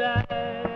die.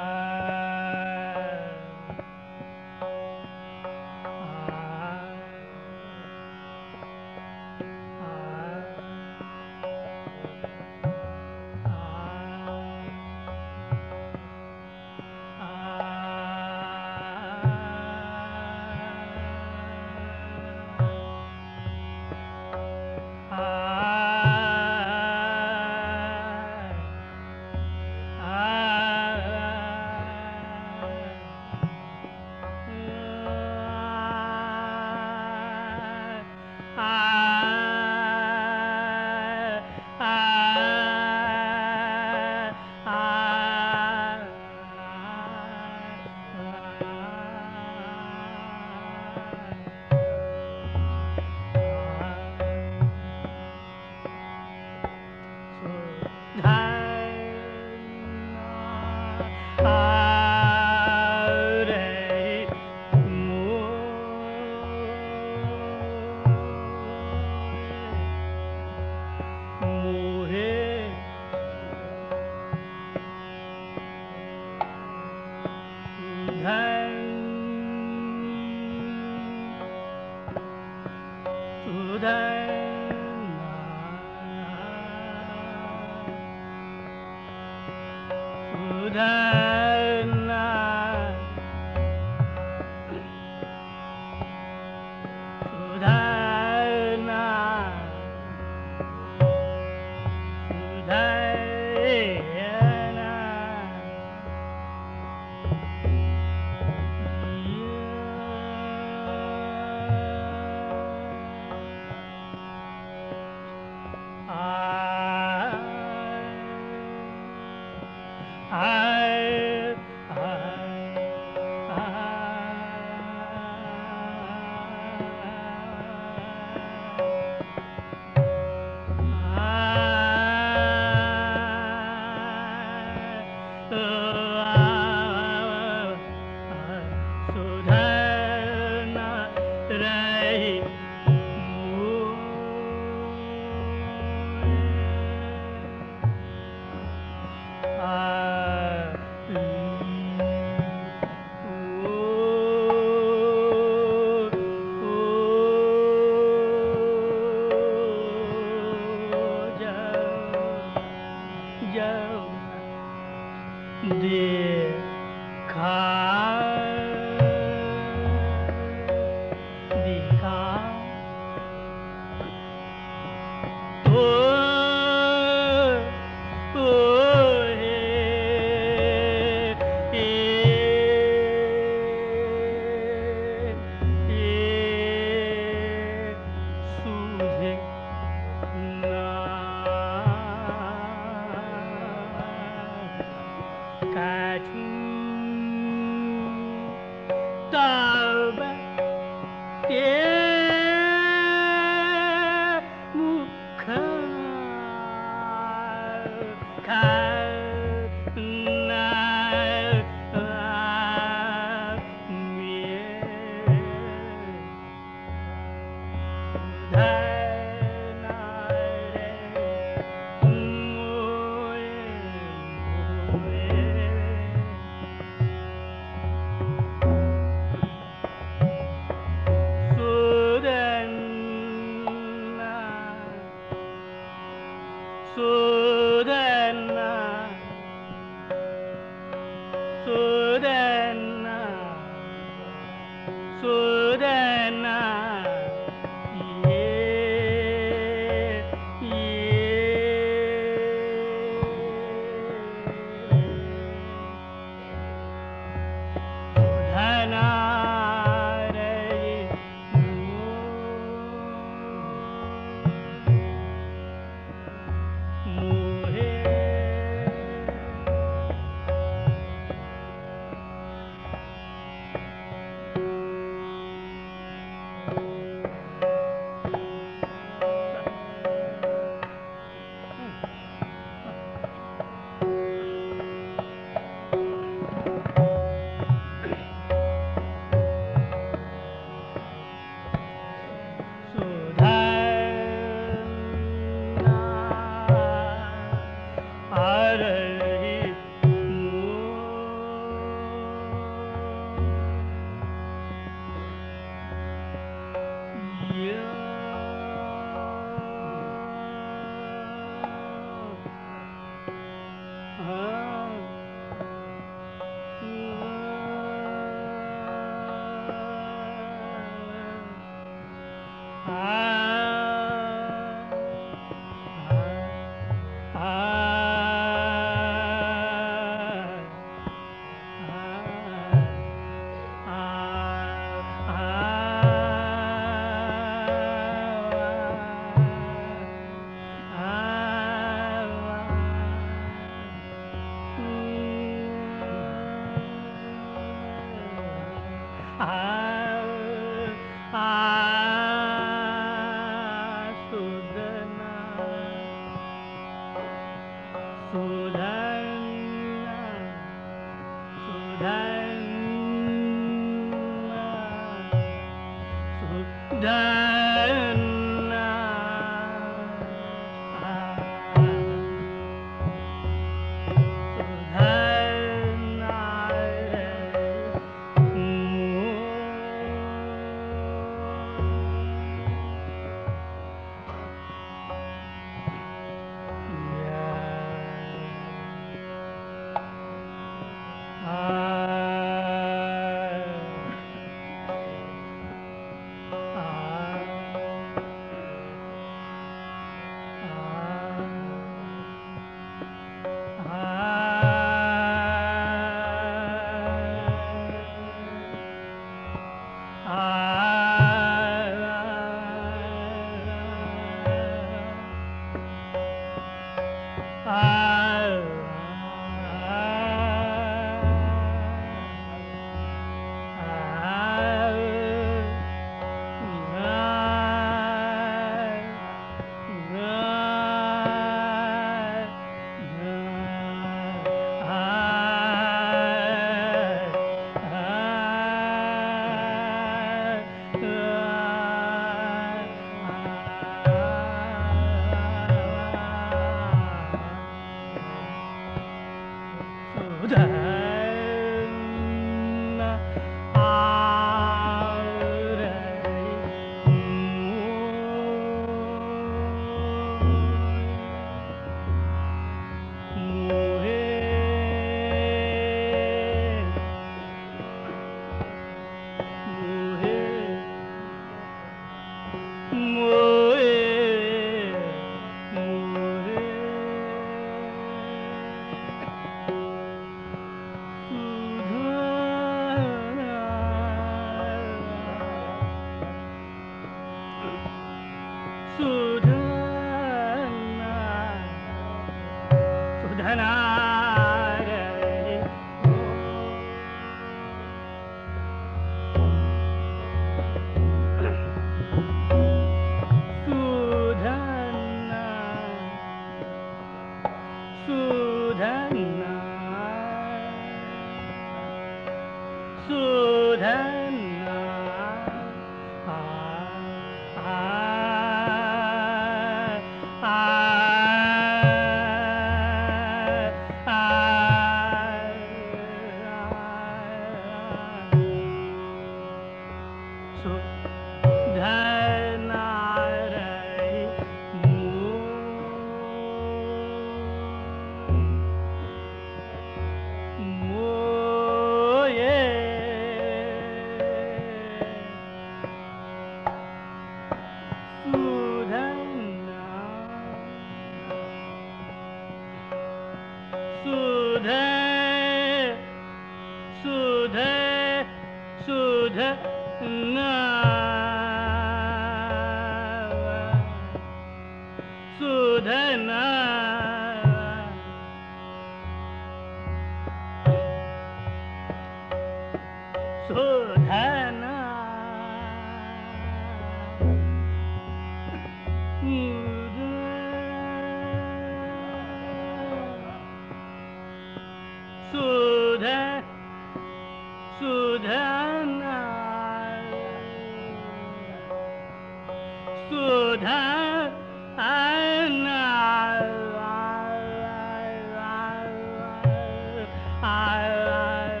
Yeah,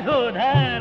oh, good, hey.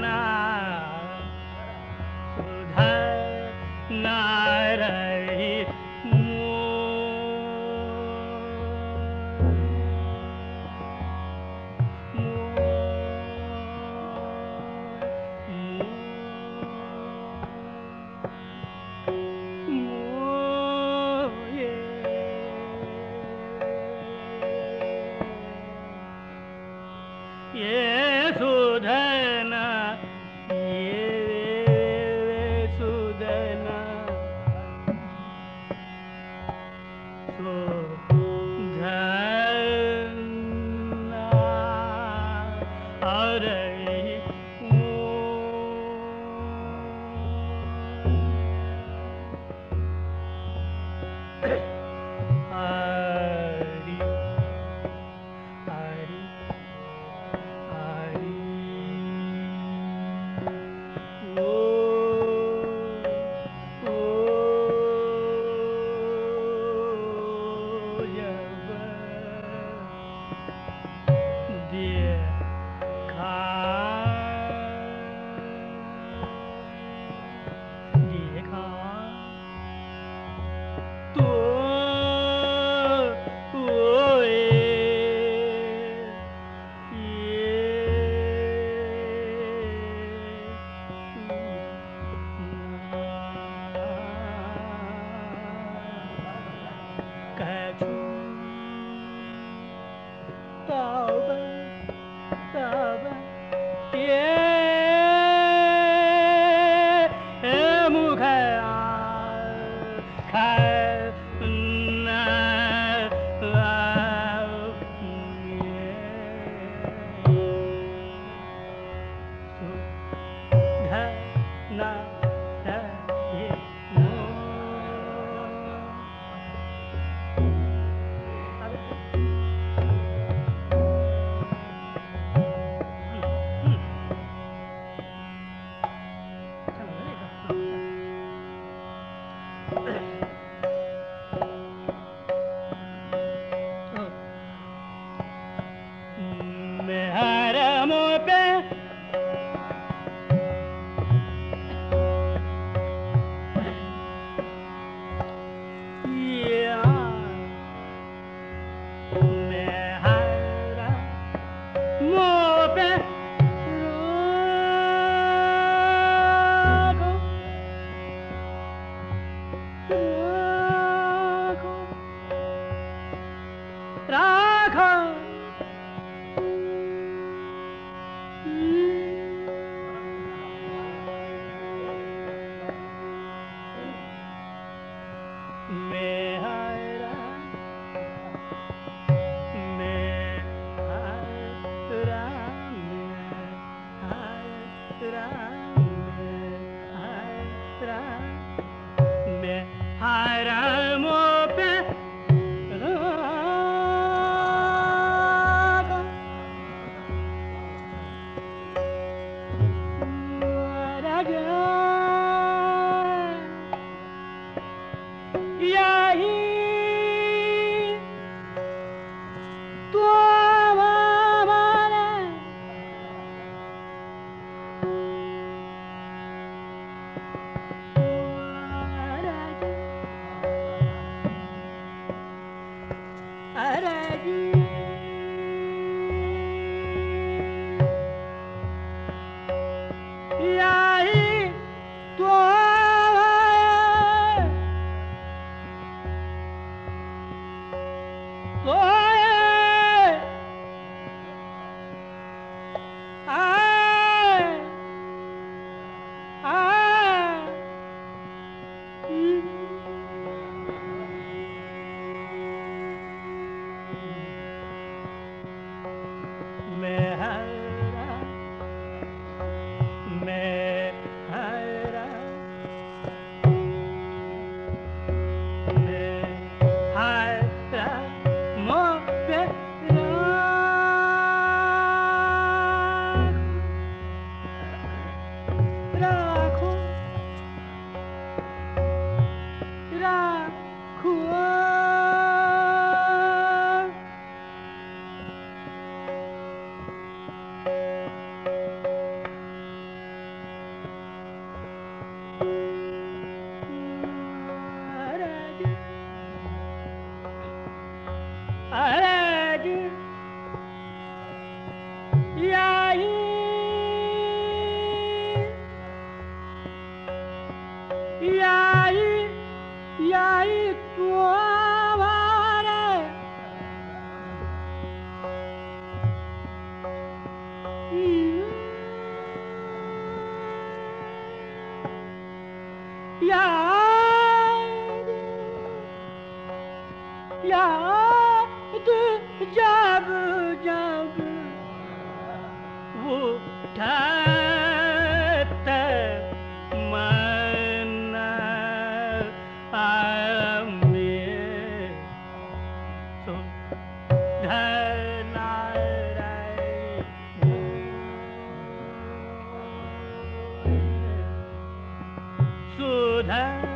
would.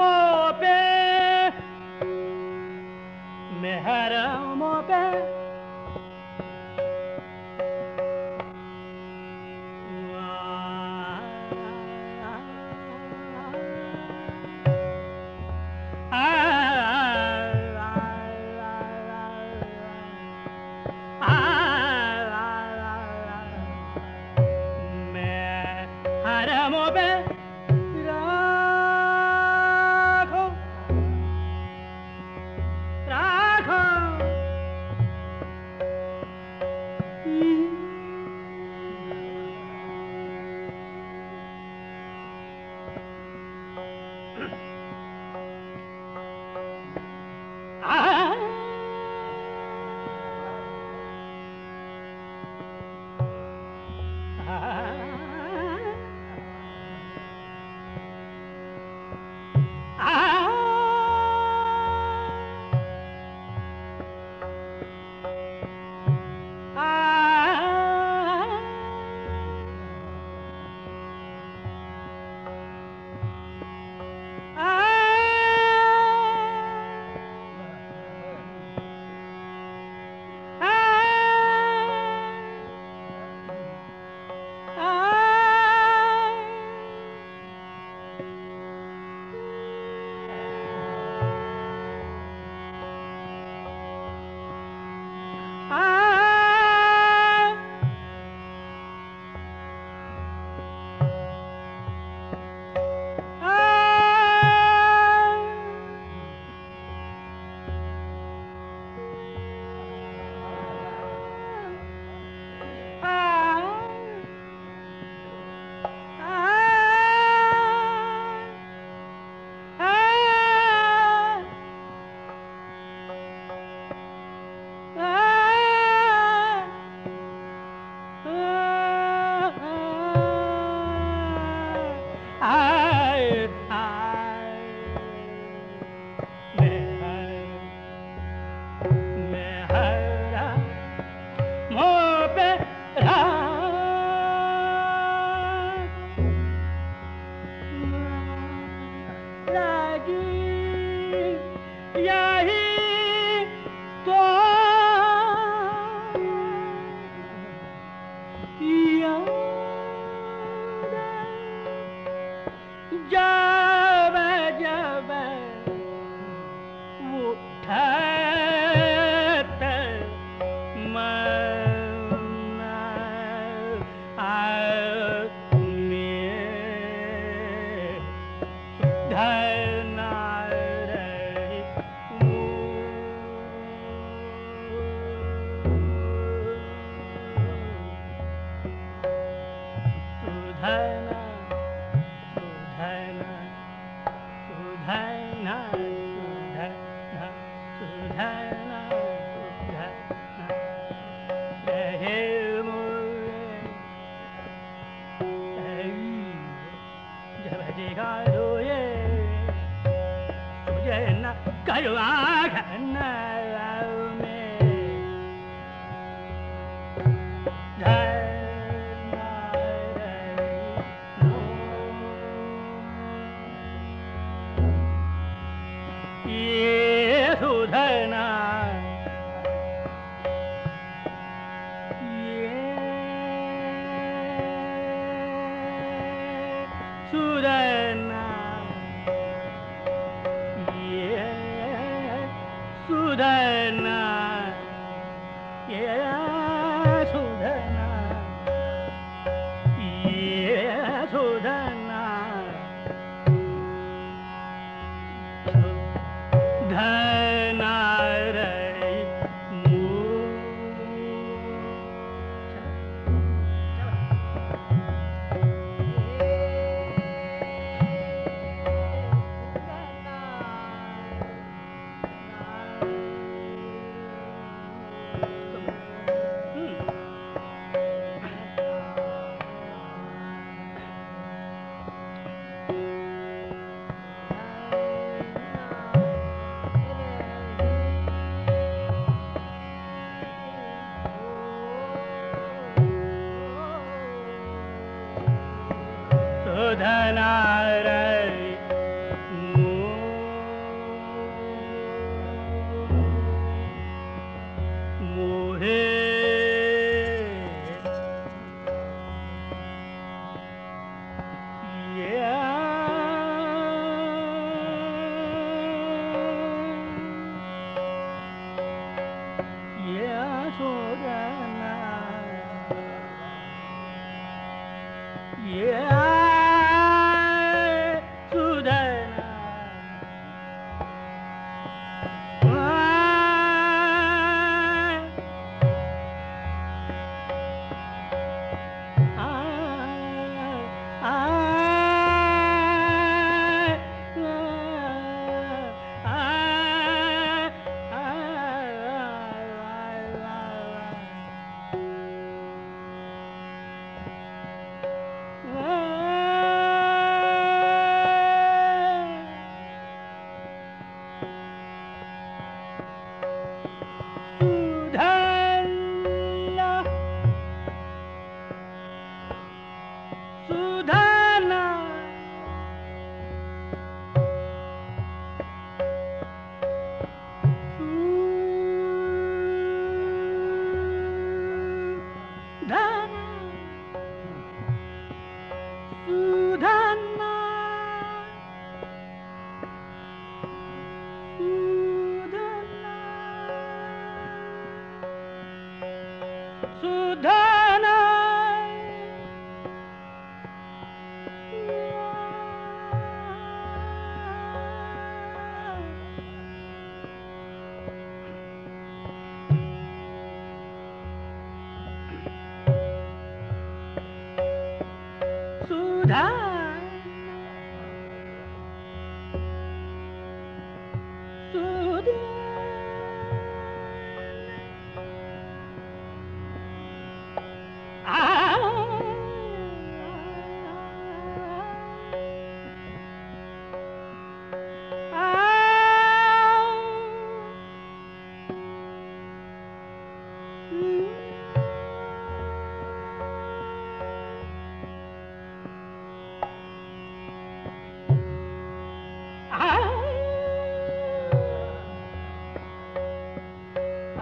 शिवों पे मेहरा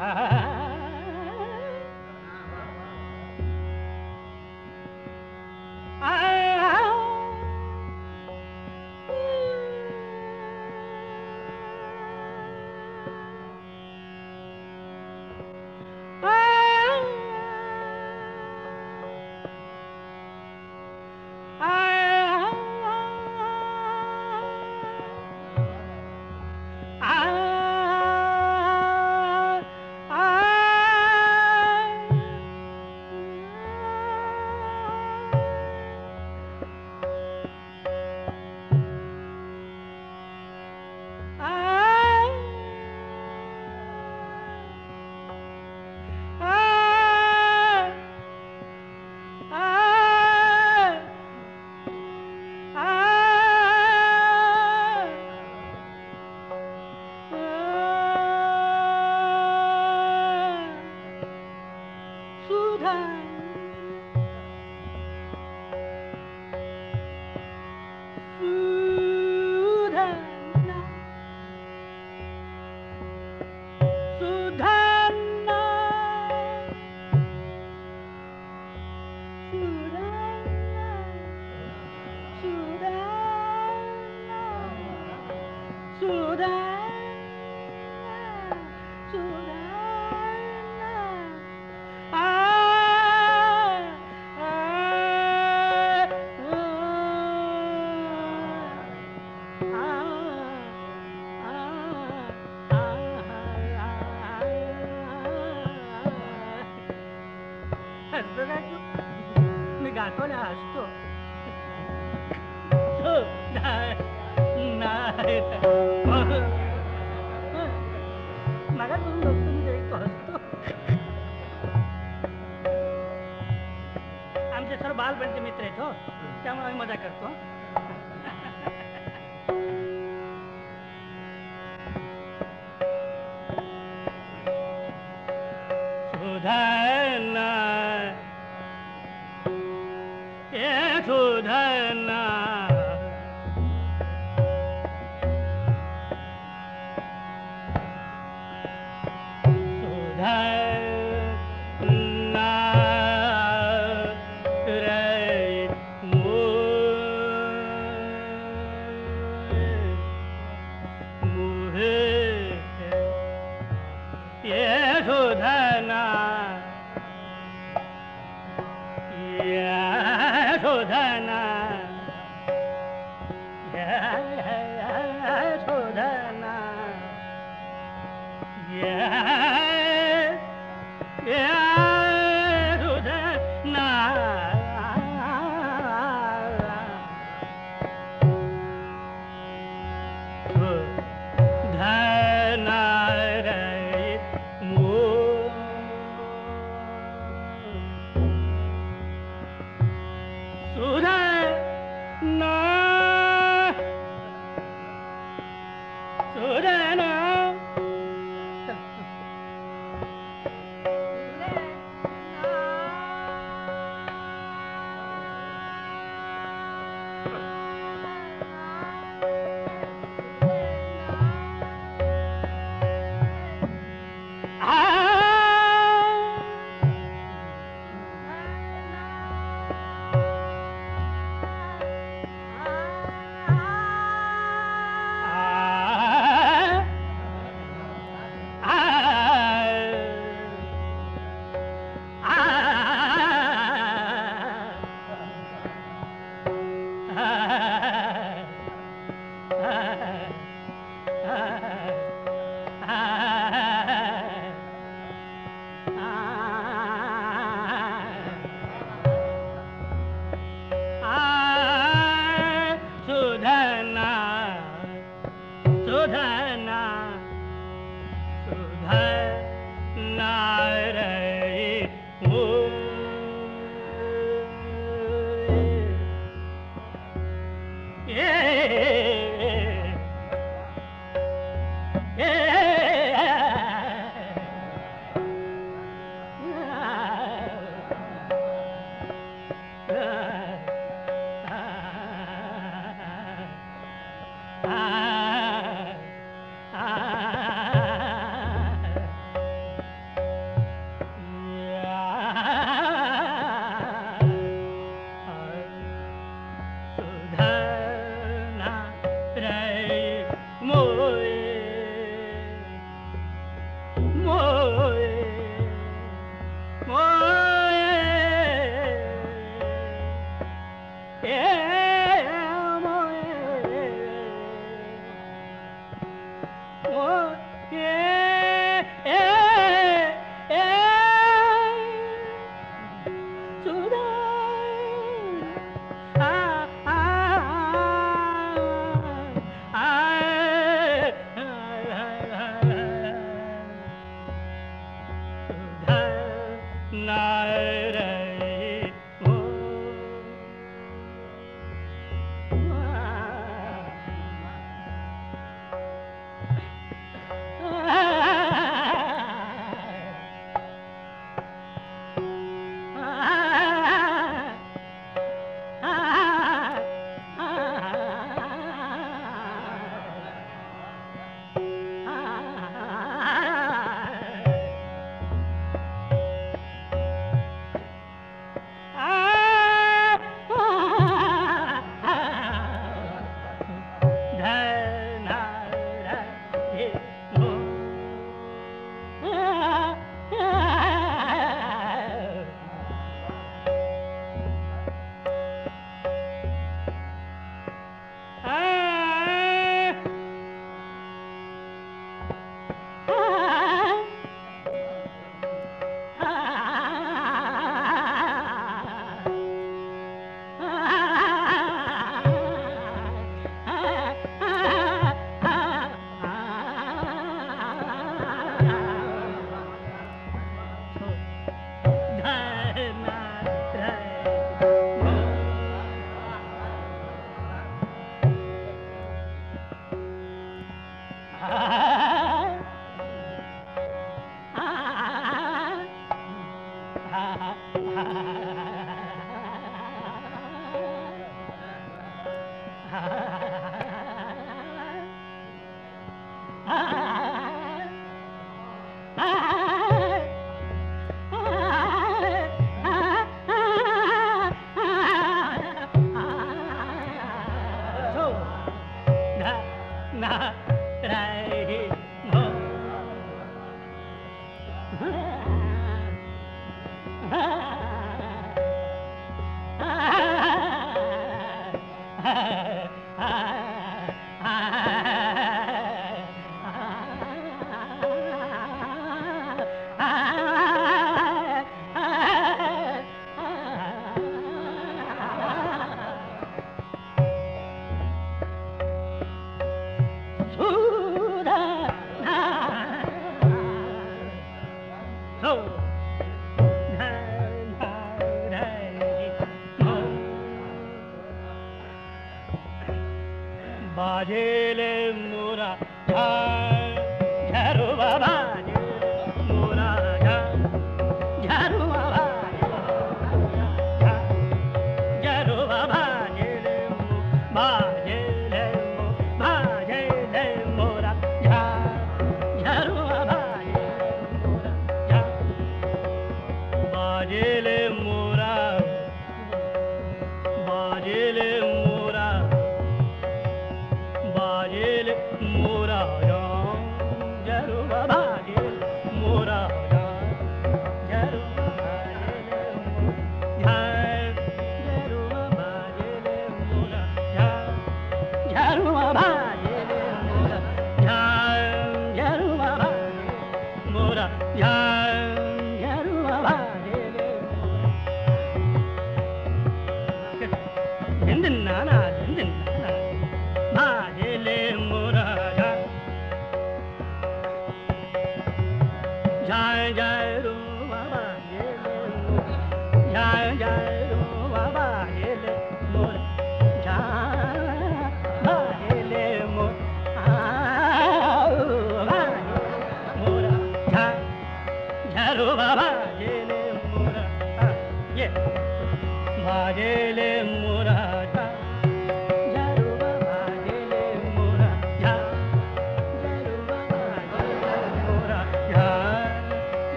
哎、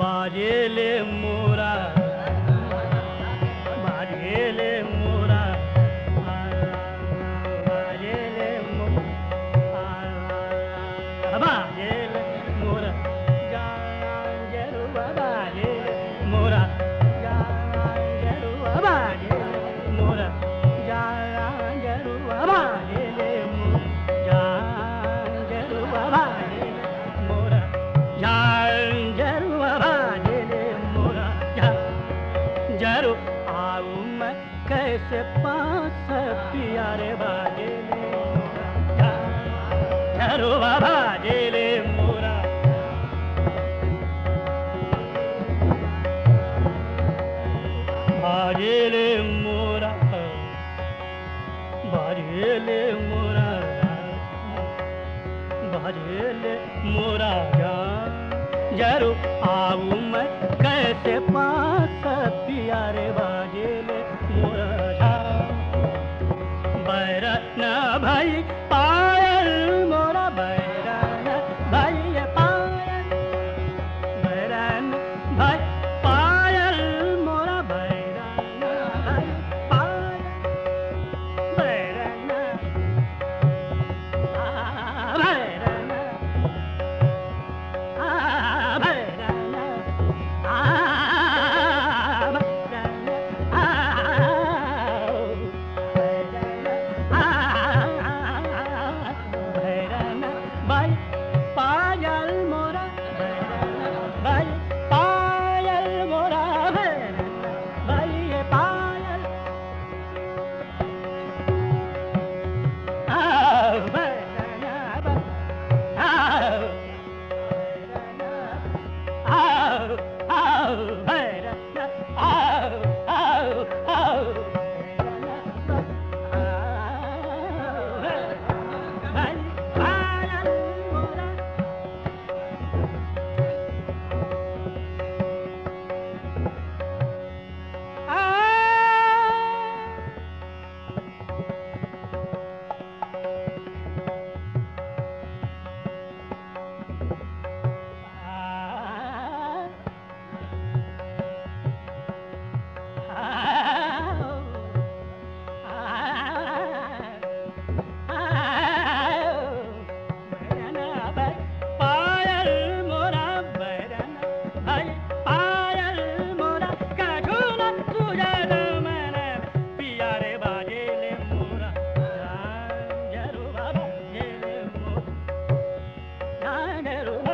भैरा quiero